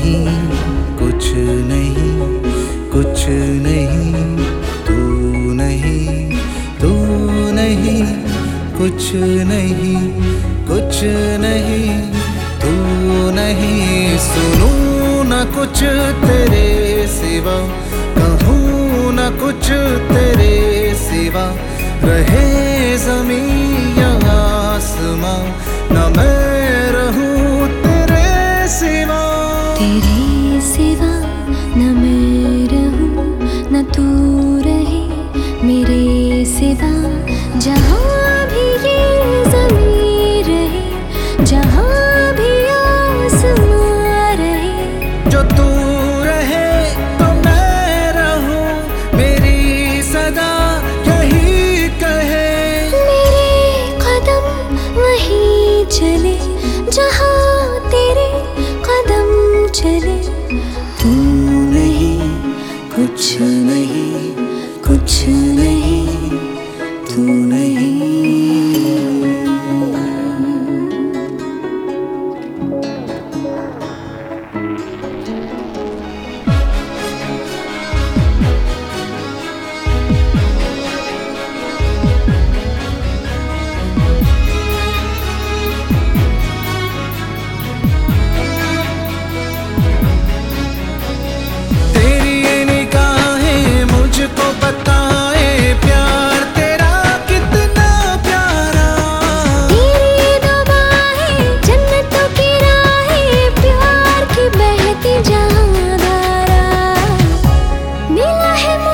नहीं, कुछ नहीं कुछ नहीं, तू नहीं तू नहीं, कुछ नहीं कुछ नहीं, तू नहीं, सुनू न कुछ तेरे सिवा, कहूँ न कुछ तेरे सिवा, रहे ज़मीन आसमां तेरे सिवा न मैं रहूँ न तू रहे। मेरे सिवा जहाँ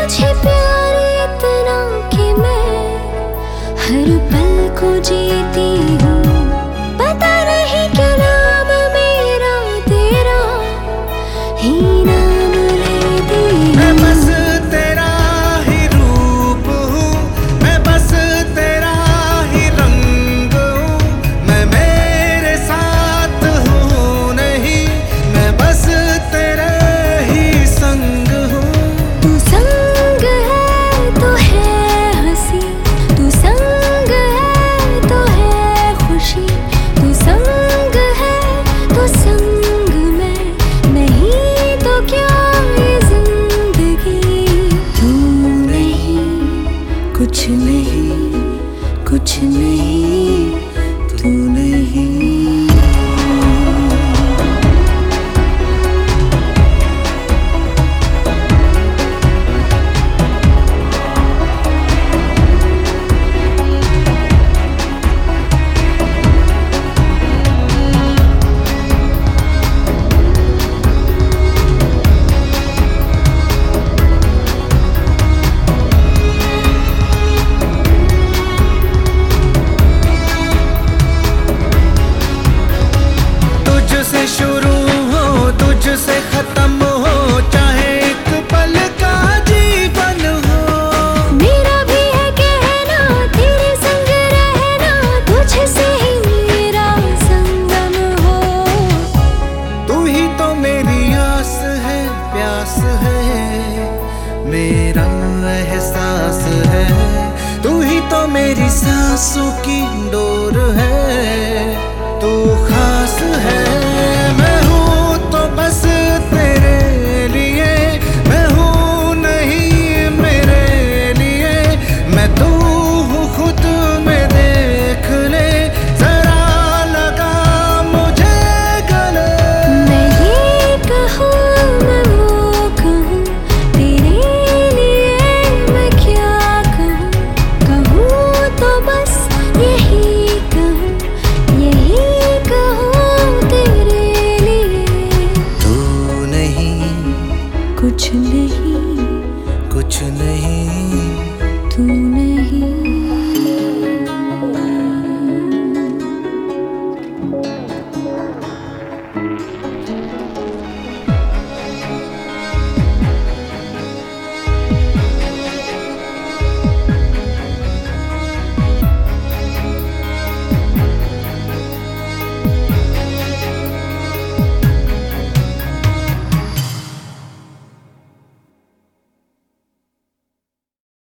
मुझे प्यार इतना कि मैं हर पल को जीती हूँ। पता नहीं क्या नाम मेरा, तेरा ही नाम शुरू हो तुझसे खत्म हो चाहे एक पल का जीवन हो। मेरा भी है कहना तेरे संग रहना तुझसे ही मेरा संगम हो। तू ही तो मेरी आस है प्यास है मेरा एहसास है। तू ही तो मेरी सांसों की डोर